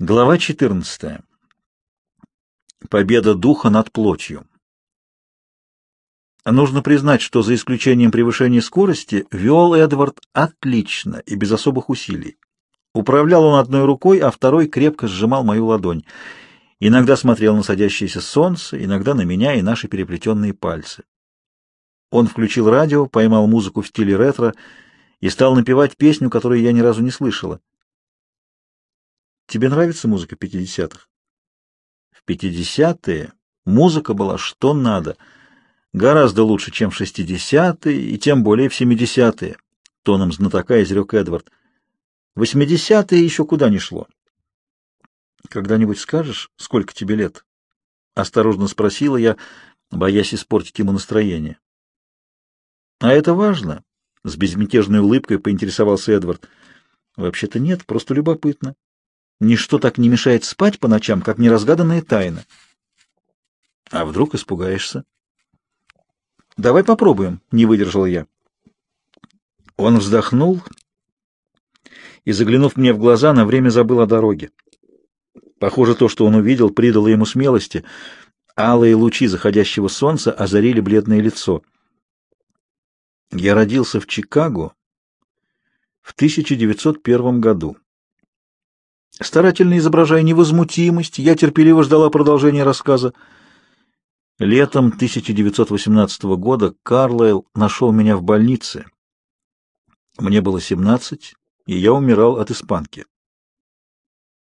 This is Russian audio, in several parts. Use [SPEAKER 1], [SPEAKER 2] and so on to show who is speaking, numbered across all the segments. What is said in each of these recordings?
[SPEAKER 1] Глава 14. Победа духа над плотью. Нужно признать, что за исключением превышения скорости вел Эдвард отлично и без особых усилий. Управлял он одной рукой, а второй крепко сжимал мою ладонь. Иногда смотрел на садящееся солнце, иногда на меня и наши переплетенные пальцы. Он включил радио, поймал музыку в стиле ретро и стал напевать песню, которую я ни разу не слышала. Тебе нравится музыка пятидесятых? В пятидесятые музыка была что надо. Гораздо лучше, чем в шестидесятые и тем более в семидесятые, тоном знатока изрек Эдвард. Восьмидесятые еще куда ни шло. Когда-нибудь скажешь, сколько тебе лет? Осторожно спросила я, боясь испортить ему настроение. А это важно? С безмятежной улыбкой поинтересовался Эдвард. Вообще-то нет, просто любопытно. Ничто так не мешает спать по ночам, как неразгаданная тайна. А вдруг испугаешься? Давай попробуем, не выдержал я. Он вздохнул и, заглянув мне в глаза, на время забыл о дороге. Похоже, то, что он увидел, придало ему смелости. Алые лучи заходящего солнца озарили бледное лицо. Я родился в Чикаго в 1901 году. Старательно изображая невозмутимость, я терпеливо ждала продолжения рассказа. Летом 1918 года Карлайл нашел меня в больнице. Мне было 17, и я умирал от испанки.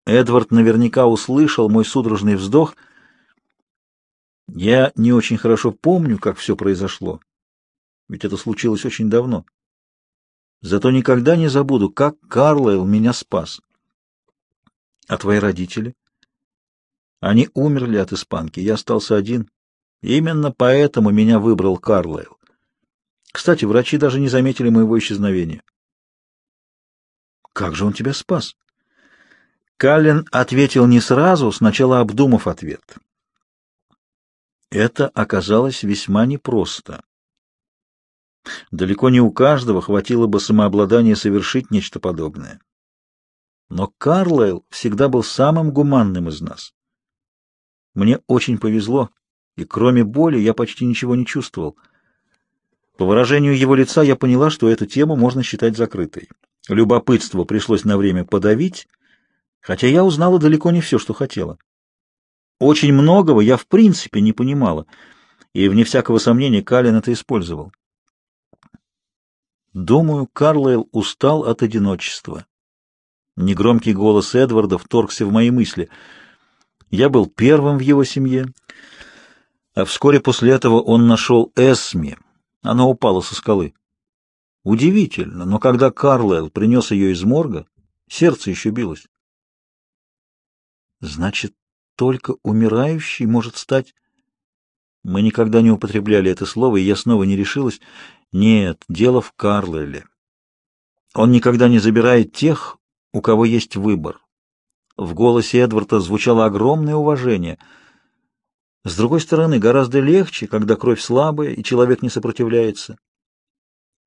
[SPEAKER 1] Эдвард наверняка услышал мой судорожный вздох. Я не очень хорошо помню, как все произошло, ведь это случилось очень давно. Зато никогда не забуду, как Карлайл меня спас. А твои родители? Они умерли от испанки, я остался один. Именно поэтому меня выбрал Карлайл. Кстати, врачи даже не заметили моего исчезновения. Как же он тебя спас? Каллен ответил не сразу, сначала обдумав ответ. Это оказалось весьма непросто. Далеко не у каждого хватило бы самообладания совершить нечто подобное. Но Карлайл всегда был самым гуманным из нас. Мне очень повезло, и кроме боли я почти ничего не чувствовал. По выражению его лица я поняла, что эту тему можно считать закрытой. Любопытство пришлось на время подавить, хотя я узнала далеко не все, что хотела. Очень многого я в принципе не понимала, и, вне всякого сомнения, Калин это использовал. Думаю, Карлайл устал от одиночества. Негромкий голос Эдварда вторгся в мои мысли. Я был первым в его семье, а вскоре после этого он нашел Эсми. Она упала со скалы. Удивительно, но когда Карлайл принес ее из морга, сердце еще билось. Значит, только умирающий может стать... Мы никогда не употребляли это слово, и я снова не решилась. Нет, дело в Карлайле. Он никогда не забирает тех, у кого есть выбор. В голосе Эдварда звучало огромное уважение. С другой стороны, гораздо легче, когда кровь слабая и человек не сопротивляется.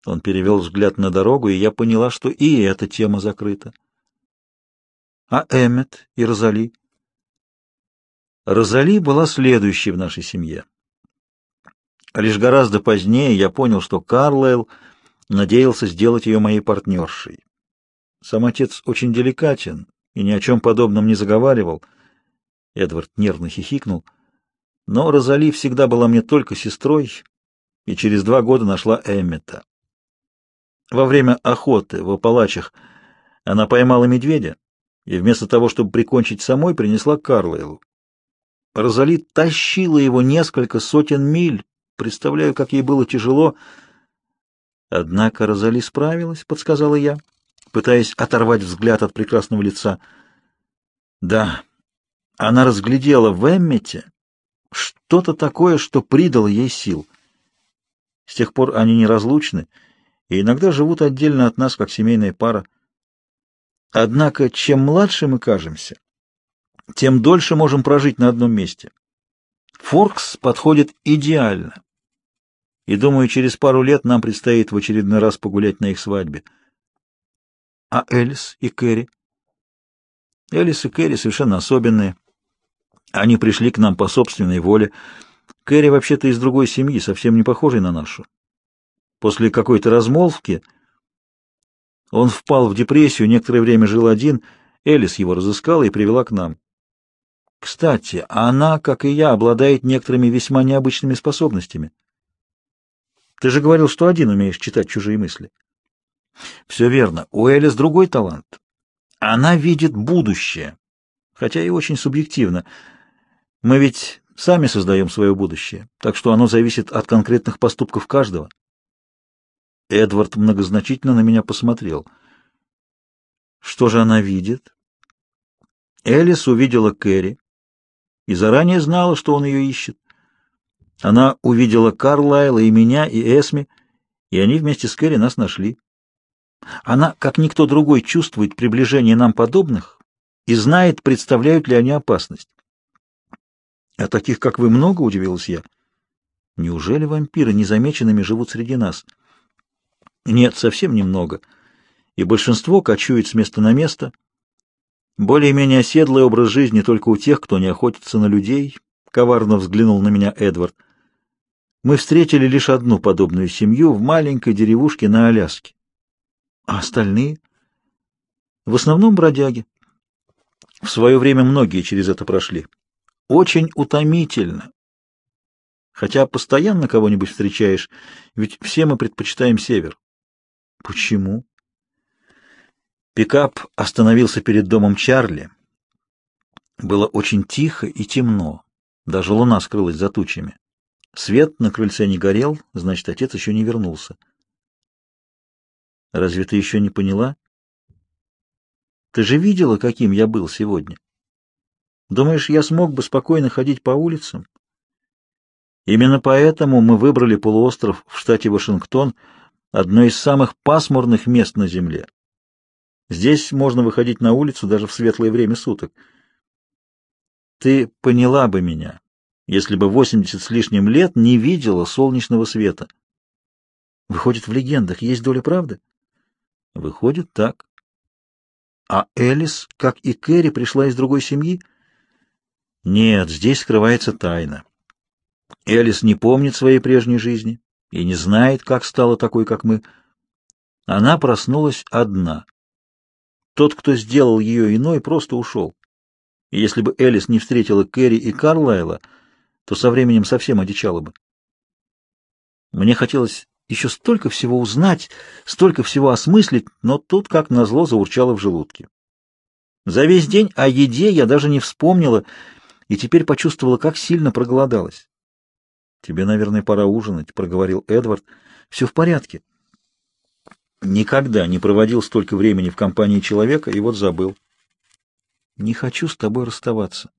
[SPEAKER 1] Он перевел взгляд на дорогу, и я поняла, что и эта тема закрыта. А Эммет и Розали? Розали была следующей в нашей семье. Лишь гораздо позднее я понял, что Карлайл надеялся сделать ее моей партнершей. Сам отец очень деликатен и ни о чем подобном не заговаривал. Эдвард нервно хихикнул. Но Розали всегда была мне только сестрой, и через два года нашла Эммета. Во время охоты в Апалачах она поймала медведя и вместо того, чтобы прикончить самой, принесла Карлайлу. Розали тащила его несколько сотен миль, представляю, как ей было тяжело. Однако Розали справилась, подсказала я пытаясь оторвать взгляд от прекрасного лица. Да, она разглядела в Эммете что-то такое, что придало ей сил. С тех пор они неразлучны и иногда живут отдельно от нас, как семейная пара. Однако, чем младше мы кажемся, тем дольше можем прожить на одном месте. Форкс подходит идеально. И, думаю, через пару лет нам предстоит в очередной раз погулять на их свадьбе. А Элис и Кэрри? Элис и Кэрри совершенно особенные. Они пришли к нам по собственной воле. Кэрри вообще-то из другой семьи, совсем не похожей на нашу. После какой-то размолвки он впал в депрессию, некоторое время жил один. Элис его разыскала и привела к нам. Кстати, она, как и я, обладает некоторыми весьма необычными способностями. Ты же говорил, что один умеешь читать чужие мысли. Все верно. У Элис другой талант. Она видит будущее, хотя и очень субъективно. Мы ведь сами создаем свое будущее, так что оно зависит от конкретных поступков каждого. Эдвард многозначительно на меня посмотрел. Что же она видит? Элис увидела Кэрри и заранее знала, что он ее ищет. Она увидела Карлайла и меня, и Эсми, и они вместе с Кэрри нас нашли. Она, как никто другой, чувствует приближение нам подобных и знает, представляют ли они опасность. — А таких, как вы, много? — удивилась я. — Неужели вампиры незамеченными живут среди нас? — Нет, совсем немного. И большинство кочует с места на место. Более-менее оседлый образ жизни только у тех, кто не охотится на людей, — коварно взглянул на меня Эдвард. Мы встретили лишь одну подобную семью в маленькой деревушке на Аляске. А остальные? В основном бродяги. В свое время многие через это прошли. Очень утомительно. Хотя постоянно кого-нибудь встречаешь, ведь все мы предпочитаем север. Почему? Пикап остановился перед домом Чарли. Было очень тихо и темно. Даже луна скрылась за тучами. Свет на крыльце не горел, значит, отец еще не вернулся. Разве ты еще не поняла? Ты же видела, каким я был сегодня. Думаешь, я смог бы спокойно ходить по улицам? Именно поэтому мы выбрали полуостров в штате Вашингтон, одно из самых пасмурных мест на Земле. Здесь можно выходить на улицу даже в светлое время суток. Ты поняла бы меня, если бы 80 с лишним лет не видела солнечного света. Выходит, в легендах есть доля правды? Выходит так. А Элис, как и Кэрри, пришла из другой семьи? Нет, здесь скрывается тайна. Элис не помнит своей прежней жизни и не знает, как стала такой, как мы. Она проснулась одна. Тот, кто сделал ее иной, просто ушел. И если бы Элис не встретила Кэрри и Карлайла, то со временем совсем одичала бы. Мне хотелось еще столько всего узнать, столько всего осмыслить, но тут, как назло, заурчало в желудке. За весь день о еде я даже не вспомнила и теперь почувствовала, как сильно проголодалась. — Тебе, наверное, пора ужинать, — проговорил Эдвард. — Все в порядке. Никогда не проводил столько времени в компании человека, и вот забыл. — Не хочу с тобой расставаться.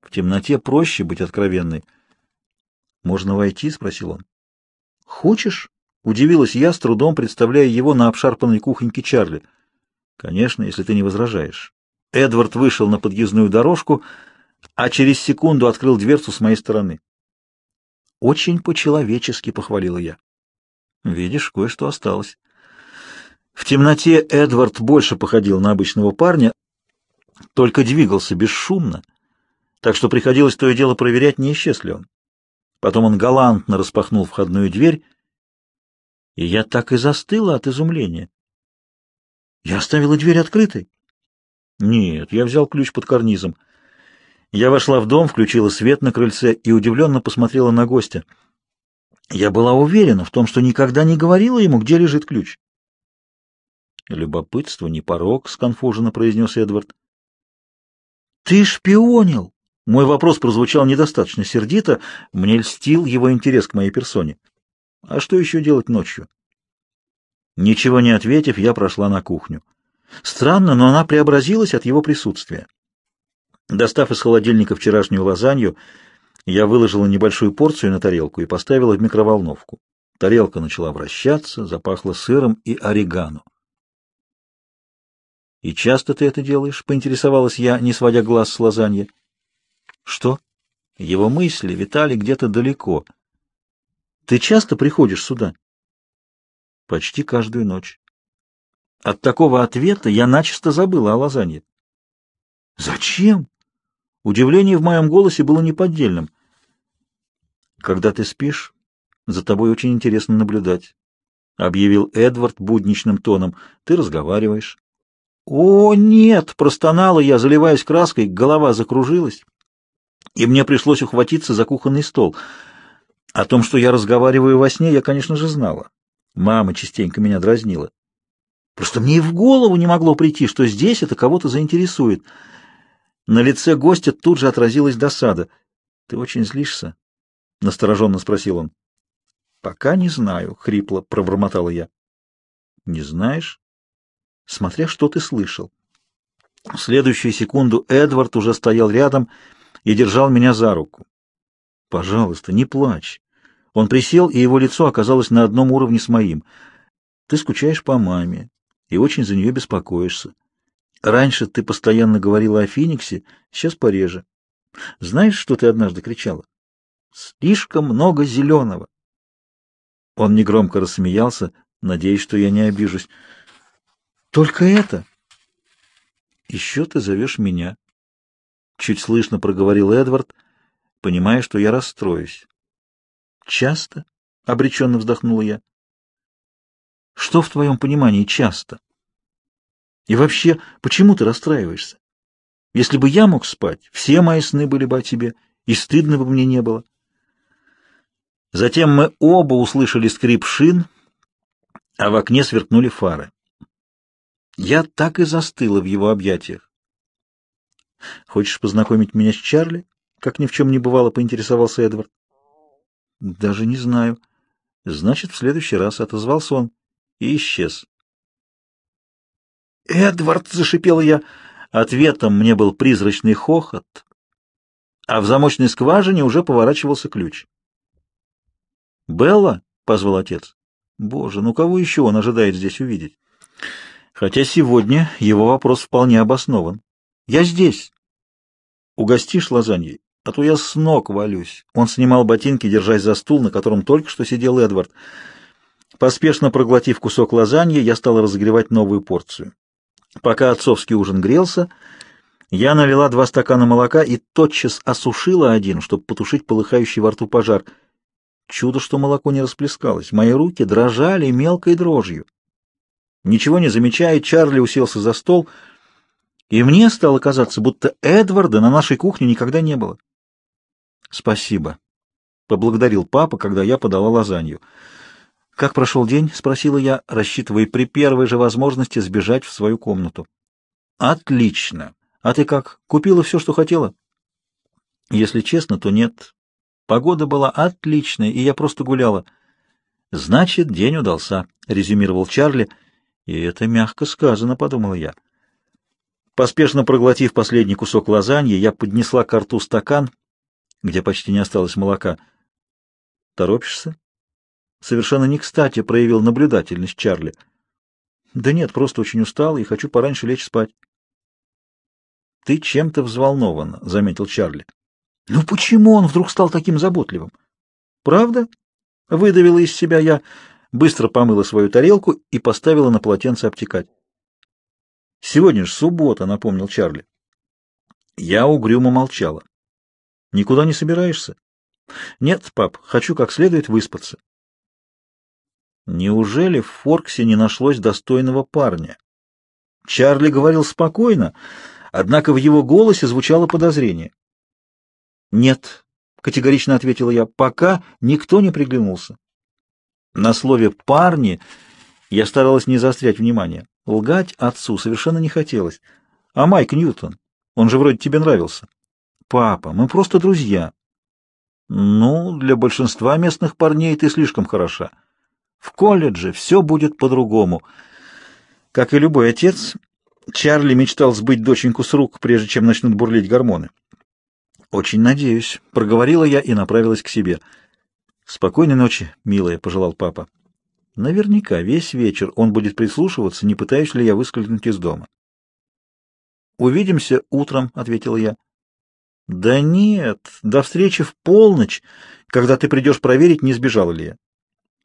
[SPEAKER 1] В темноте проще быть откровенной. — Можно войти? — спросил он. «Хочешь?» — удивилась я, с трудом представляя его на обшарпанной кухоньке Чарли. «Конечно, если ты не возражаешь». Эдвард вышел на подъездную дорожку, а через секунду открыл дверцу с моей стороны. «Очень по-человечески», — похвалила я. «Видишь, кое-что осталось». В темноте Эдвард больше походил на обычного парня, только двигался бесшумно, так что приходилось то и дело проверять, не исчез ли он. Потом он галантно распахнул входную дверь, и я так и застыла от изумления. Я оставила дверь открытой? Нет, я взял ключ под карнизом. Я вошла в дом, включила свет на крыльце и удивленно посмотрела на гостя. Я была уверена в том, что никогда не говорила ему, где лежит ключ. «Любопытство не порог», — сконфуженно произнес Эдвард. «Ты шпионил!» Мой вопрос прозвучал недостаточно сердито, мне льстил его интерес к моей персоне. А что еще делать ночью? Ничего не ответив, я прошла на кухню. Странно, но она преобразилась от его присутствия. Достав из холодильника вчерашнюю лазанью, я выложила небольшую порцию на тарелку и поставила в микроволновку. Тарелка начала вращаться, запахло сыром и орегано. «И часто ты это делаешь?» — поинтересовалась я, не сводя глаз с лазаньи. Что? Его мысли витали где-то далеко. Ты часто приходишь сюда? Почти каждую ночь. От такого ответа я начисто забыла о лазанье. Зачем? Удивление в моем голосе было неподдельным. Когда ты спишь, за тобой очень интересно наблюдать, — объявил Эдвард будничным тоном. Ты разговариваешь. «О, нет!» — простонала я, заливаясь краской, голова закружилась, и мне пришлось ухватиться за кухонный стол. О том, что я разговариваю во сне, я, конечно же, знала. Мама частенько меня дразнила. Просто мне и в голову не могло прийти, что здесь это кого-то заинтересует. На лице гостя тут же отразилась досада. — Ты очень злишься? — настороженно спросил он. — Пока не знаю, — хрипло пробормотала я. — Не знаешь? смотря что ты слышал. В следующую секунду Эдвард уже стоял рядом и держал меня за руку. «Пожалуйста, не плачь». Он присел, и его лицо оказалось на одном уровне с моим. «Ты скучаешь по маме и очень за нее беспокоишься. Раньше ты постоянно говорила о Фениксе, сейчас пореже. Знаешь, что ты однажды кричала? Слишком много зеленого. Он негромко рассмеялся, надеясь, что я не обижусь. Только это? Еще ты зовешь меня. Чуть слышно проговорил Эдвард, понимая, что я расстроюсь. Часто? Обреченно вздохнула я. Что в твоем понимании часто? И вообще, почему ты расстраиваешься? Если бы я мог спать, все мои сны были бы о тебе, и стыдно бы мне не было. Затем мы оба услышали скрип шин, а в окне сверкнули фары. Я так и застыла в его объятиях. «Хочешь познакомить меня с Чарли?» Как ни в чем не бывало, поинтересовался Эдвард. «Даже не знаю. Значит, в следующий раз отозвался он и исчез». «Эдвард!» — зашипела я. Ответом мне был призрачный хохот, а в замочной скважине уже поворачивался ключ. «Белла?» — позвал отец. «Боже, ну кого еще он ожидает здесь увидеть?» Хотя сегодня его вопрос вполне обоснован. «Я здесь!» «Угостишь лазаньей, а то я с ног валюсь». Он снимал ботинки, держась за стул, на котором только что сидел Эдвард. Поспешно проглотив кусок лазаньи, я стал разогревать новую порцию. Пока отцовский ужин грелся, я налила два стакана молока и тотчас осушила один, чтобы потушить полыхающий во рту пожар. Чудо, что молоко не расплескалось. Мои руки дрожали мелкой дрожью. Ничего не замечая, Чарли уселся за стол, и мне стало казаться, будто Эдварда на нашей кухне никогда не было. «Спасибо», — поблагодарил папа, когда я подала лазанью. «Как прошел день?» — спросила я, рассчитывая при первой же возможности сбежать в свою комнату. «Отлично. А ты как, купила все, что хотела?» «Если честно, то нет. Погода была отличная, и я просто гуляла». «Значит, день удался», — резюмировал Чарли, — и это мягко сказано, подумал я. Поспешно проглотив последний кусок лазаньи, я поднесла к рту стакан, где почти не осталось молока. Торопишься? Совершенно не кстати проявил наблюдательность Чарли. Да нет, просто очень устал и хочу пораньше лечь спать. Ты чем-то взволнована, заметил Чарли. Ну почему он вдруг стал таким заботливым? Правда? Выдавила из себя я быстро помыла свою тарелку и поставила на полотенце обтекать. «Сегодня же суббота», — напомнил Чарли. Я угрюмо молчала. «Никуда не собираешься?» «Нет, пап, хочу как следует выспаться». Неужели в Форксе не нашлось достойного парня? Чарли говорил спокойно, однако в его голосе звучало подозрение. «Нет», — категорично ответила я, — «пока никто не приглянулся». На слове «парни» я старалась не заострять внимание. Лгать отцу совершенно не хотелось. А Майк Ньютон, он же вроде тебе нравился. Папа, мы просто друзья. Ну, для большинства местных парней ты слишком хороша. В колледже все будет по-другому. Как и любой отец, Чарли мечтал сбыть доченьку с рук, прежде чем начнут бурлить гормоны. «Очень надеюсь», — проговорила я и направилась к себе — «Спокойной ночи, милая», — пожелал папа. Наверняка весь вечер он будет прислушиваться, не пытаюсь ли я выскользнуть из дома. «Увидимся утром», — ответил я. «Да нет, до встречи в полночь, когда ты придешь проверить, не сбежала ли я».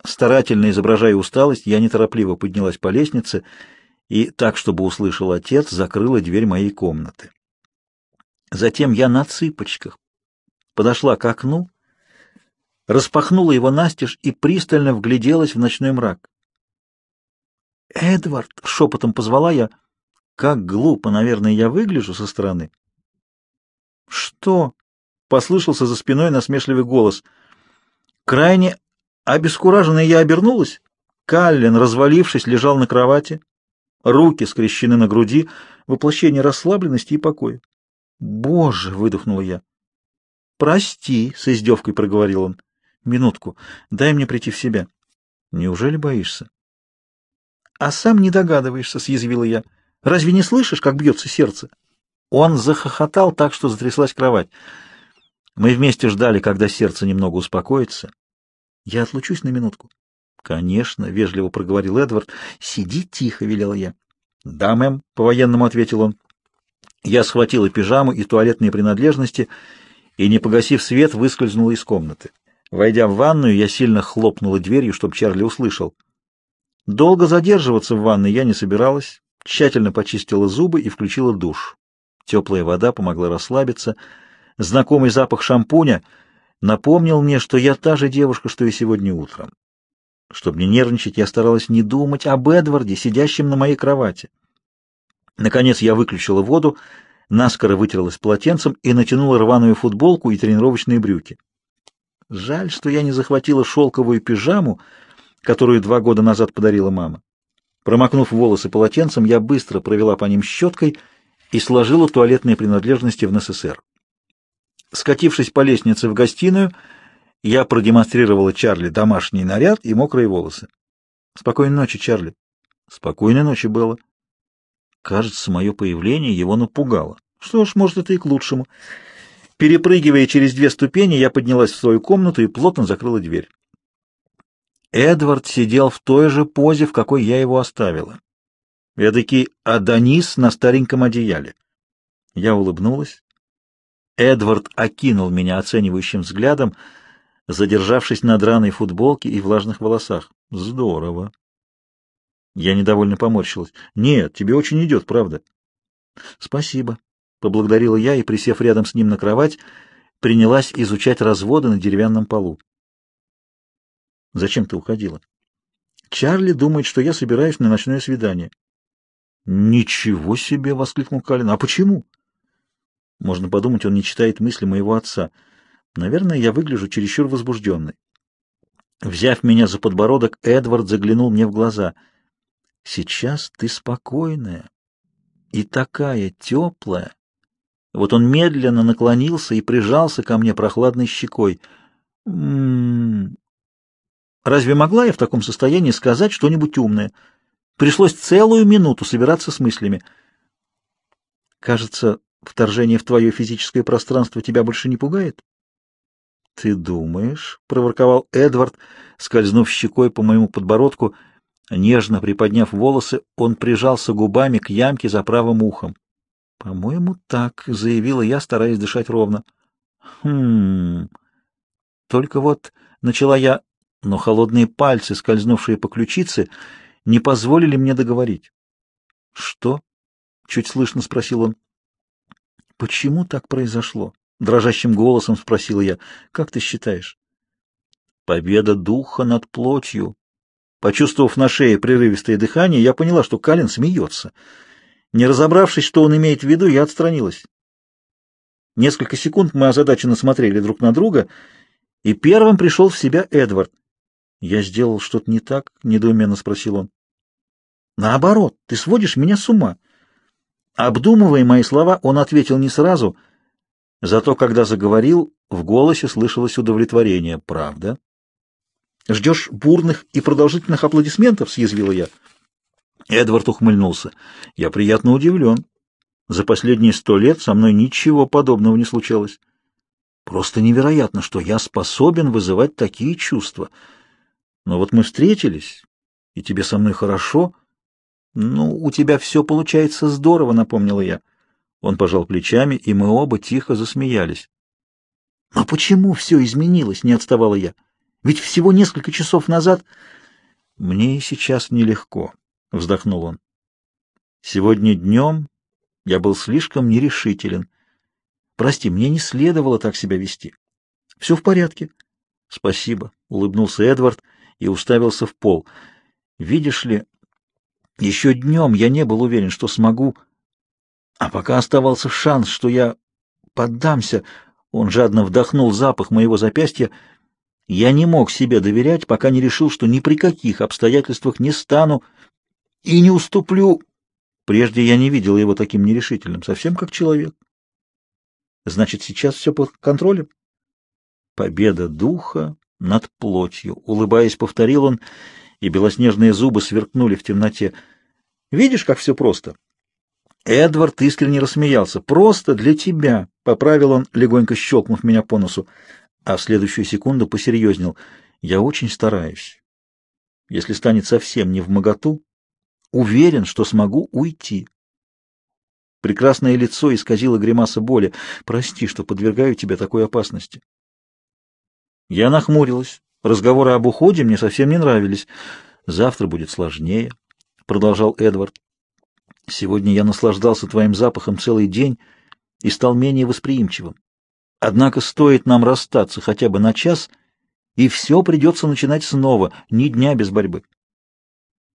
[SPEAKER 1] Старательно изображая усталость, я неторопливо поднялась по лестнице и, так, чтобы услышал отец, закрыла дверь моей комнаты. Затем я на цыпочках подошла к окну, распахнула его настежь и пристально вгляделась в ночной мрак. «Эдвард!» — шепотом позвала я. «Как глупо, наверное, я выгляжу со стороны». «Что?» — послышался за спиной насмешливый голос. Крайне обескураженная я обернулась. Каллен, развалившись, лежал на кровати, руки скрещены на груди, воплощение расслабленности и покоя. «Боже!» — выдохнула я. «Прости!» — с издевкой проговорил он. «Минутку, дай мне прийти в себя». «Неужели боишься?» «А сам не догадываешься», — съязвила я. «Разве не слышишь, как бьется сердце?» Он захохотал так, что затряслась кровать. Мы вместе ждали, когда сердце немного успокоится. «Я отлучусь на минутку». «Конечно», — вежливо проговорил Эдвард. «Сиди тихо», — велела я. «Да, мэм», — по-военному ответил он. Я схватила пижаму и туалетные принадлежности и, не погасив свет, выскользнула из комнаты. Войдя в ванную, я сильно хлопнула дверью, чтобы Чарли услышал. Долго задерживаться в ванной я не собиралась, тщательно почистила зубы и включила душ. Теплая вода помогла расслабиться. Знакомый запах шампуня напомнил мне, что я та же девушка, что и сегодня утром. Чтобы не нервничать, я старалась не думать об Эдварде, сидящем на моей кровати. Наконец я выключила воду, наскоро вытерлась полотенцем и натянула рваную футболку и тренировочные брюки. Жаль, что я не захватила шелковую пижаму, которую два года назад подарила мама. Промокнув волосы полотенцем, я быстро провела по ним щеткой и сложила туалетные принадлежности в НССР. Скатившись по лестнице в гостиную, я продемонстрировала Чарли домашний наряд и мокрые волосы. «Спокойной ночи, Чарли». «Спокойной ночи, Белла». Кажется, мое появление его напугало. Что ж, может, это и к лучшему. Перепрыгивая через две ступени, я поднялась в свою комнату и плотно закрыла дверь. Эдвард сидел в той же позе, в какой я его оставила. Эдакий Адонис на стареньком одеяле. Я улыбнулась. Эдвард окинул меня оценивающим взглядом, задержавшись на драной футболке и влажных волосах. Здорово. Я недовольно поморщилась. Нет, тебе очень идет, правда. Спасибо. Поблагодарила я и, присев рядом с ним на кровать, принялась изучать разводы на деревянном полу. Зачем ты уходила? Чарли думает, что я собираюсь на ночное свидание. Ничего себе, воскликнул Калин. А почему? Можно подумать, он не читает мысли моего отца. Наверное, я выгляжу чересчур возбужденной. Взяв меня за подбородок, Эдвард заглянул мне в глаза. «Сейчас ты спокойная и такая теплая». Вот он медленно наклонился и прижался ко мне прохладной щекой. «М -м -м. Разве могла я в таком состоянии сказать что-нибудь умное? Пришлось целую минуту собираться с мыслями. Кажется, Вторжение в твое физическое пространство тебя больше не пугает? — Ты думаешь? — проворковал Эдвард, скользнув щекой по моему подбородку. Нежно приподняв волосы, он прижался губами к ямке за правым ухом. — По-моему, так, — заявила я, стараясь дышать ровно. — Хм... Только вот начала я, но холодные пальцы, скользнувшие по ключице, не позволили мне договорить. — Что? — чуть слышно спросил он. Почему так произошло? Дрожащим голосом спросила я. Как ты считаешь? Победа духа над плотью. Почувствовав на шее прерывистое дыхание, я поняла, что Калин смеется. Не разобравшись, что он имеет в виду, я отстранилась. Несколько секунд мы озадаченно смотрели друг на друга, и первым пришел в себя Эдвард. «Я сделал что-то не так?» — недоуменно спросил он. «Наоборот, ты сводишь меня с ума. Обдумывая мои слова, он ответил не сразу, зато когда заговорил, в голосе слышалось удовлетворение. «Правда?» «Ждешь бурных и продолжительных аплодисментов?» — съязвила я. Эдвард ухмыльнулся. «Я приятно удивлен. За последние сто лет со мной ничего подобного не случалось. Просто невероятно, что я способен вызывать такие чувства. Но вот мы встретились, и тебе со мной хорошо». «Ну, у тебя все получается здорово», — напомнила я. Он пожал плечами, и мы оба тихо засмеялись. «Но почему все изменилось?» — не отставала я. «Ведь всего несколько часов назад...» «Мне и сейчас нелегко», — вздохнул он. «Сегодня днем я был слишком нерешителен. Прости, мне не следовало так себя вести. Все в порядке. Спасибо, улыбнулся Эдвард и уставился в пол. Видишь ли, еще днем я не был уверен, что смогу, а пока оставался шанс, что я поддамся, он жадно вдохнул запах моего запястья, я не мог себе доверять, пока не решил, что ни при каких обстоятельствах не стану и не уступлю. Прежде я не видел его таким нерешительным, совсем как человек. Значит, сейчас все под контролем? Победа духа над плотью, улыбаясь, повторил он, и белоснежные зубы сверкнули в темноте. Видишь, как все просто? Эдвард искренне рассмеялся. «Просто для тебя», — поправил он, легонько щелкнув меня по носу, а в следующую секунду посерьезнел. «Я очень стараюсь. Если станет совсем не в моготу, уверен, что смогу уйти». Прекрасное лицо исказило гримаса боли. «Прости, что подвергаю тебя такой опасности». Я нахмурилась. Разговоры об уходе мне совсем не нравились. «Завтра будет сложнее», — продолжал Эдвард. Сегодня я наслаждался твоим запахом целый день и стал менее восприимчивым. Однако стоит нам расстаться хотя бы на час, и все придется начинать снова, ни дня без борьбы. —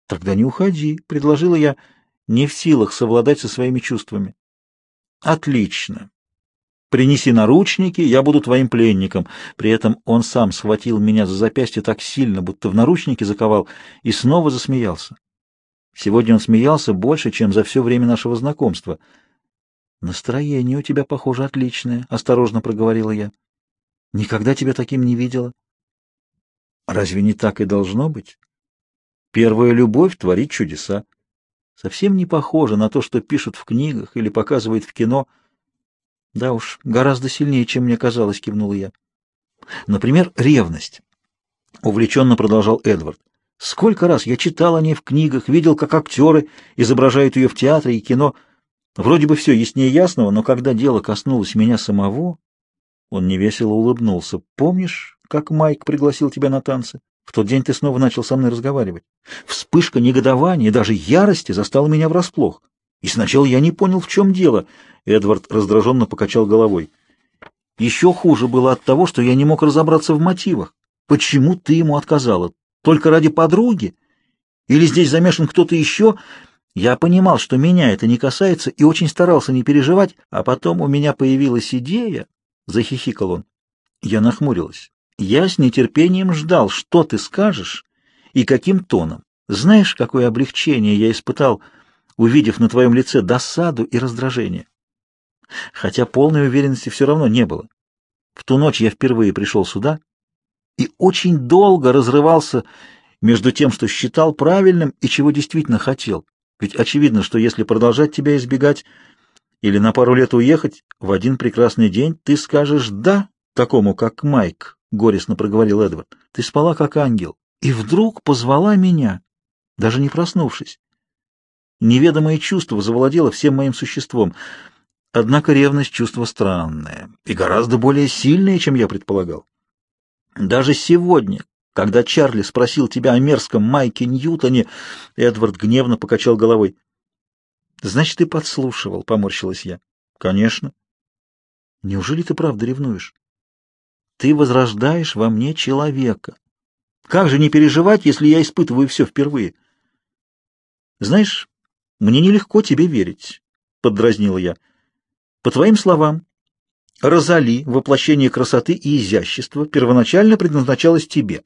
[SPEAKER 1] Тогда не уходи, — предложила я, не в силах совладать со своими чувствами. — Отлично. Принеси наручники, я буду твоим пленником. При этом он сам схватил меня за запястье так сильно, будто в наручники заковал, и снова засмеялся. Сегодня он смеялся больше, чем за все время нашего знакомства. «Настроение у тебя, похоже, отличное», — осторожно проговорила я. «Никогда тебя таким не видела». «Разве не так и должно быть? Первая любовь творит чудеса. Совсем не похоже на то, что пишут в книгах или показывают в кино». «Да уж, гораздо сильнее, чем мне казалось», — кивнула я. «Например, ревность», — увлеченно продолжал Эдвард. Сколько раз я читал о ней в книгах, видел, как актеры изображают ее в театре и кино. Вроде бы все яснее ясного, но когда дело коснулось меня самого, он невесело улыбнулся. Помнишь, как Майк пригласил тебя на танцы? В тот день ты снова начал со мной разговаривать. Вспышка негодования даже ярости застала меня врасплох. И сначала я не понял, в чем дело. Эдвард раздраженно покачал головой. Еще хуже было от того, что я не мог разобраться в мотивах. Почему ты ему отказала? Только ради подруги? Или здесь замешан кто-то еще? Я понимал, что меня это не касается, и очень старался не переживать, а потом у меня появилась идея, — захихикал он. Я нахмурилась. Я с нетерпением ждал, что ты скажешь и каким тоном. Знаешь, какое облегчение я испытал, увидев на твоем лице досаду и раздражение? Хотя полной уверенности все равно не было. В ту ночь я впервые пришел сюда, и очень долго разрывался между тем, что считал правильным и чего действительно хотел. Ведь очевидно, что если продолжать тебя избегать или на пару лет уехать, в один прекрасный день ты скажешь «да» такому, как Майк, — горестно проговорил Эдвард. Ты спала, как ангел, и вдруг позвала меня, даже не проснувшись. Неведомое чувство завладело всем моим существом. Однако ревность — чувство странное и гораздо более сильное, чем я предполагал. Даже сегодня, когда Чарли спросил тебя о мерзком Майке Ньютоне, Эдвард гневно покачал головой. Значит, ты подслушивал, поморщилась я. Конечно. Неужели ты правда ревнуешь? Ты возрождаешь во мне человека. Как же не переживать, если я испытываю все впервые? Знаешь, мне нелегко тебе верить, поддразнила я. По твоим словам, Розали, воплощение красоты и изящества, первоначально предназначалась тебе.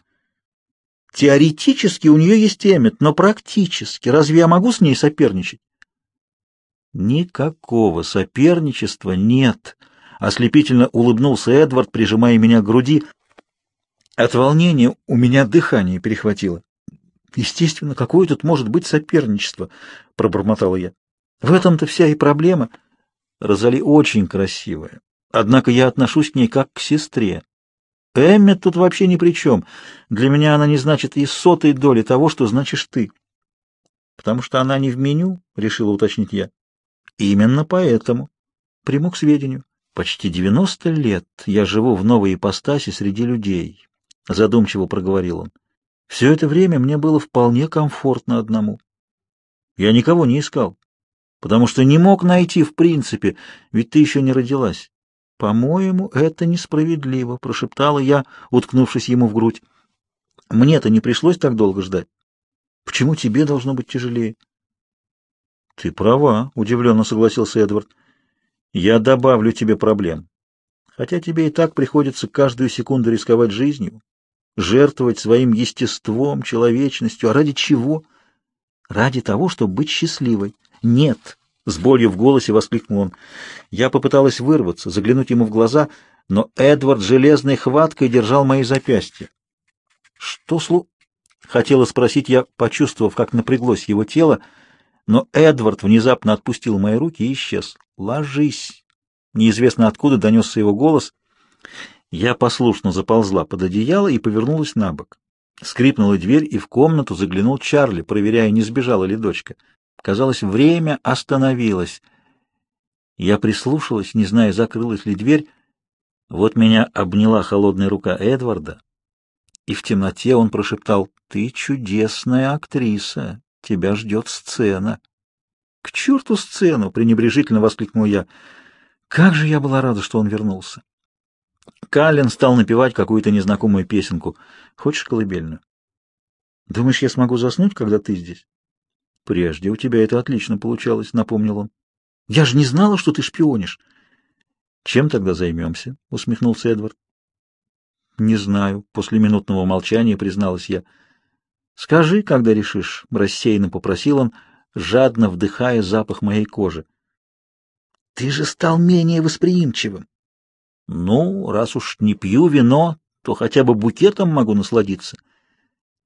[SPEAKER 1] Теоретически у нее есть Эммет, но практически разве я могу с ней соперничать? Никакого соперничества нет, ослепительно улыбнулся Эдвард, прижимая меня к груди. От волнения у меня дыхание перехватило. Естественно, какое тут может быть соперничество, пробормотала я. В этом-то вся и проблема. Розали очень красивая, Однако я отношусь к ней как к сестре. Эммет тут вообще ни при чем. Для меня она не значит и сотой доли того, что значишь ты. Потому что она не в меню, — решила уточнить я. Именно поэтому. Приму к сведению. Почти девяносто лет я живу в новой ипостаси среди людей, — задумчиво проговорил он. Все это время мне было вполне комфортно одному. Я никого не искал, потому что не мог найти в принципе, ведь ты еще не родилась. «По-моему, это несправедливо», — прошептала я, уткнувшись ему в грудь. «Мне-то не пришлось так долго ждать. Почему тебе должно быть тяжелее?» «Ты права», — удивленно согласился Эдвард. «Я добавлю тебе проблем. Хотя тебе и так приходится каждую секунду рисковать жизнью, жертвовать своим естеством, человечностью. А ради чего? Ради того, чтобы быть счастливой. Нет!» С болью в голосе воскликнул он. Я попыталась вырваться, заглянуть ему в глаза, но Эдвард железной хваткой держал мои запястья. «Что слу...» — хотела спросить я, почувствовав, как напряглось его тело, но Эдвард внезапно отпустил мои руки и исчез. «Ложись!» Неизвестно откуда донесся его голос. Я послушно заползла под одеяло и повернулась на бок. Скрипнула дверь, и в комнату заглянул Чарли, проверяя, не сбежала ли дочка. Казалось, время остановилось. Я прислушалась, не зная, закрылась ли дверь. Вот меня обняла холодная рука Эдварда, и в темноте он прошептал, «Ты чудесная актриса, тебя ждет сцена». «К черту сцену!» — пренебрежительно воскликнул я. «Как же я была рада, что он вернулся!» Каллен стал напевать какую-то незнакомую песенку. «Хочешь колыбельную?» «Думаешь, я смогу заснуть, когда ты здесь?» Прежде у тебя это отлично получалось, напомнил он. Я же не знала, что ты шпионишь. Чем тогда займемся? усмехнулся Эдвард. Не знаю, после минутного молчания призналась я. Скажи, когда решишь, рассеянно попросил он, жадно вдыхая запах моей кожи. Ты же стал менее восприимчивым. Ну, раз уж не пью вино, то хотя бы букетом могу насладиться.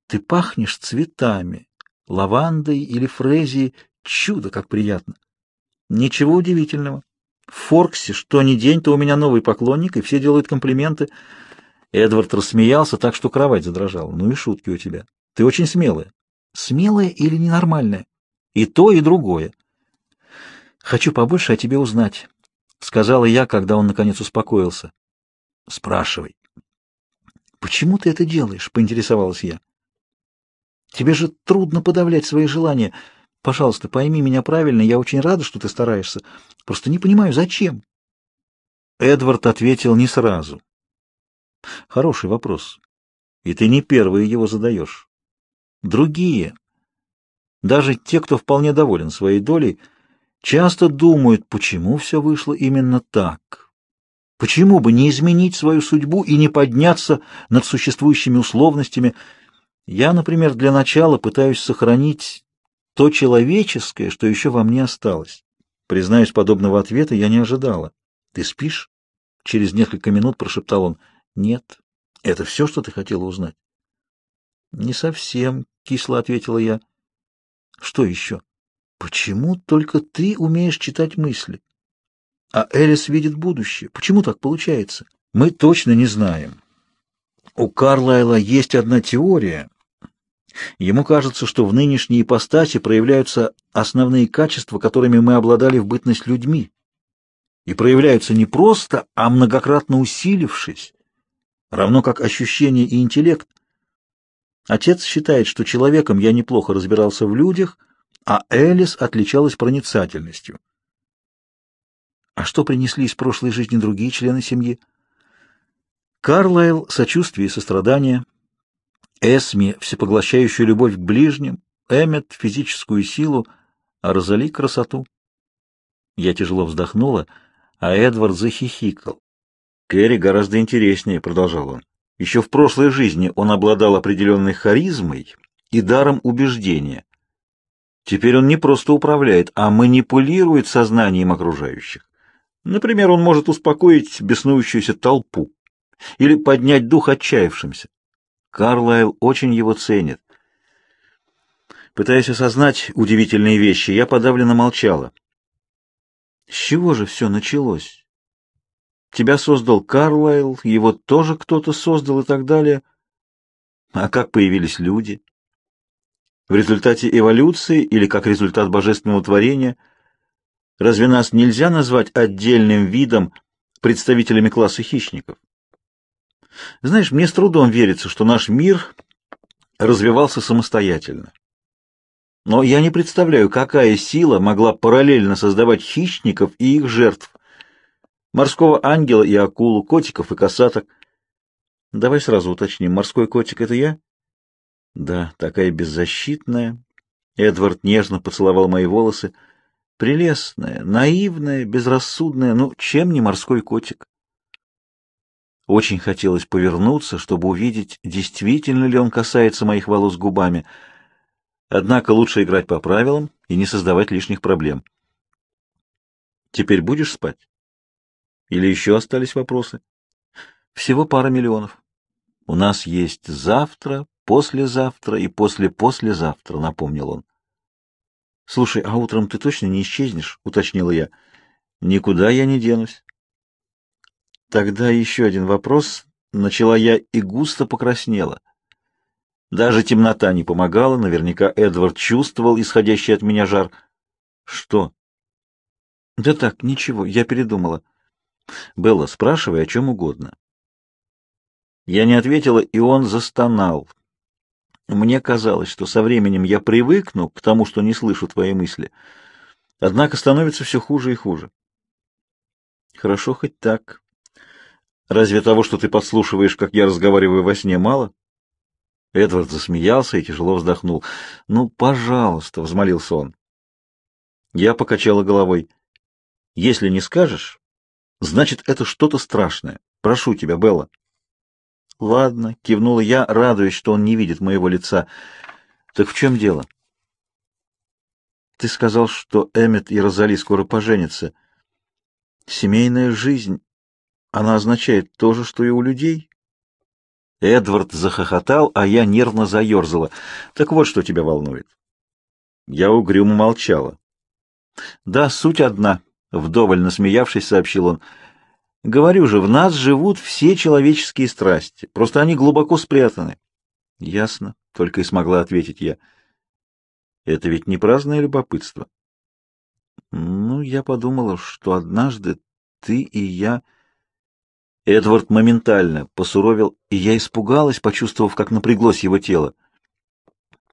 [SPEAKER 1] Ты пахнешь цветами, лавандой или фрезией. Чудо, как приятно! Ничего удивительного. В Форксе что ни день, то у меня новый поклонник, и все делают комплименты. Эдвард рассмеялся так, что кровать задрожала. Ну и шутки у тебя. Ты очень смелая. Смелая или ненормальная? И то, и другое. Хочу побольше о тебе узнать, — сказала я, когда он наконец успокоился. Спрашивай. Почему ты это делаешь? — поинтересовалась я. Тебе же трудно подавлять свои желания. Пожалуйста, пойми меня правильно, я очень рада, что ты стараешься. Просто не понимаю, зачем?» Эдвард ответил не сразу. «Хороший вопрос. И ты не первый его задаешь. Другие, даже те, кто вполне доволен своей долей, часто думают, почему все вышло именно так. Почему бы не изменить свою судьбу и не подняться над существующими условностями – я, например, для начала пытаюсь сохранить то человеческое, что еще во мне осталось. Признаюсь, подобного ответа я не ожидала. «Ты спишь?» — через несколько минут прошептал он. «Нет. Это все, что ты хотела узнать?» «Не совсем», — кисло ответила я. «Что еще?» «Почему только ты умеешь читать мысли?» «А Элис видит будущее. Почему так получается?» «Мы точно не знаем. У Карлайла есть одна теория, Ему кажется, что в нынешней ипостаси проявляются основные качества, которыми мы обладали в бытность людьми, и проявляются не просто, а многократно усилившись, равно как ощущение и интеллект. Отец считает, что человеком я неплохо разбирался в людях, а Элис отличалась проницательностью. А что принесли из прошлой жизни другие члены семьи? Карлайл — сочувствие и сострадание — Эсми — всепоглощающую любовь к ближним, Эммет — физическую силу, а Розали — красоту. Я тяжело вздохнула, а Эдвард захихикал. «Кэрри гораздо интереснее», — продолжал он. «Еще в прошлой жизни он обладал определенной харизмой и даром убеждения. Теперь он не просто управляет, а манипулирует сознанием окружающих. Например, он может успокоить беснующуюся толпу или поднять дух отчаявшимся. Карлайл очень его ценит. Пытаясь осознать удивительные вещи, я подавленно молчала. С чего же все началось? Тебя создал Карлайл, его тоже кто-то создал и так далее. А как появились люди? В результате эволюции или как результат божественного творения? Разве нас нельзя назвать отдельным видом, представителями класса хищников? Знаешь, мне с трудом верится, что наш мир развивался самостоятельно. Но я не представляю, какая сила могла параллельно создавать хищников и их жертв. Морского ангела и акулу, котиков и косаток. Давай сразу уточним, морской котик — это я? Да, такая беззащитная. Эдвард нежно поцеловал мои волосы. Прелестная, наивная, безрассудная, ну, чем не морской котик? Очень хотелось повернуться, чтобы увидеть, действительно ли он касается моих волос губами. Однако лучше играть по правилам и не создавать лишних проблем. Теперь будешь спать? Или еще остались вопросы? Всего пара миллионов. У нас есть завтра, послезавтра и после-послезавтра, напомнил он. Слушай, а утром ты точно не исчезнешь? уточнила я. Никуда я не денусь. Тогда еще один вопрос. Начала я и густо покраснела. Даже темнота не помогала, наверняка Эдвард чувствовал исходящий от меня жар. Что? Да так, ничего, я передумала. Белла, спрашивай о чем угодно. Я не ответила, и он застонал. Мне казалось, что со временем я привыкну к тому, что не слышу твои мысли. Однако становится все хуже и хуже. Хорошо хоть так. Разве того, что ты подслушиваешь, как я разговариваю во сне, мало? Эдвард засмеялся и тяжело вздохнул. «Ну, пожалуйста», — взмолился он. Я покачала головой. «Если не скажешь, значит, это что-то страшное. Прошу тебя, Белла». «Ладно», — кивнула я, радуясь, что он не видит моего лица. «Так в чем дело?» «Ты сказал, что Эммет и Розали скоро поженятся. Семейная жизнь, она означает то же, что и у людей?» Эдвард захохотал, а я нервно заерзала. «Так вот, что тебя волнует». Я угрюмо молчала. «Да, суть одна», — вдоволь насмеявшись, сообщил он. «Говорю же, в нас живут все человеческие страсти, просто они глубоко спрятаны». «Ясно», — только и смогла ответить я. «Это ведь не праздное любопытство». «Ну, я подумала, что однажды ты и я...» Эдвард моментально посуровил, и я испугалась, почувствовав, как напряглось его тело.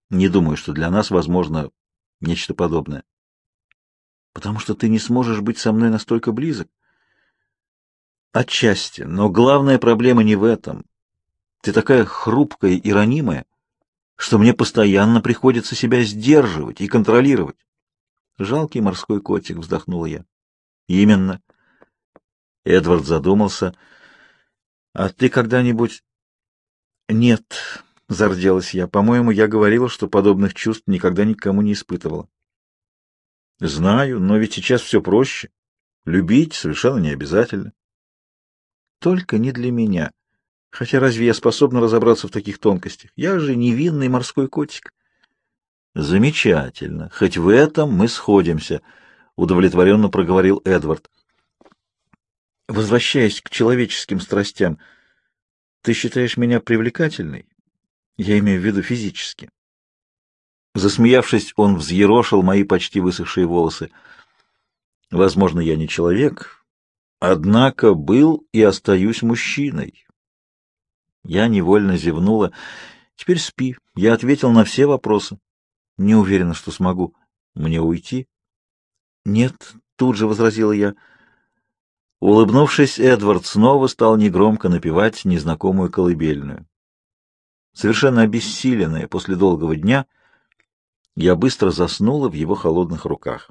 [SPEAKER 1] Не думаю, что для нас возможно нечто подобное. Потому что ты не сможешь быть со мной настолько близок. Отчасти, но главная проблема не в этом. Ты такая хрупкая и ранимая, что мне постоянно приходится себя сдерживать и контролировать. Жалкий морской котик, вздохнула я. Именно. Эдвард задумался — а ты когда-нибудь... Нет, зарделась я. По-моему, я говорила, что подобных чувств никогда никому не испытывала. Знаю, но ведь сейчас все проще. Любить совершенно не обязательно. Только не для меня. Хотя разве я способна разобраться в таких тонкостях? Я же невинный морской котик. Замечательно. Хоть в этом мы сходимся, удовлетворенно проговорил Эдвард. Возвращаясь к человеческим страстям, ты считаешь меня привлекательной? Я имею в виду физически. Засмеявшись, он взъерошил мои почти высохшие волосы. Возможно, я не человек, однако был и остаюсь мужчиной. Я невольно зевнула. Теперь спи. Я ответил на все вопросы. Не уверена, что смогу. Мне уйти? Нет, тут же возразила я. Улыбнувшись, Эдвард снова стал негромко напевать незнакомую колыбельную. Совершенно обессиленная после долгого дня, я быстро заснула в его холодных руках.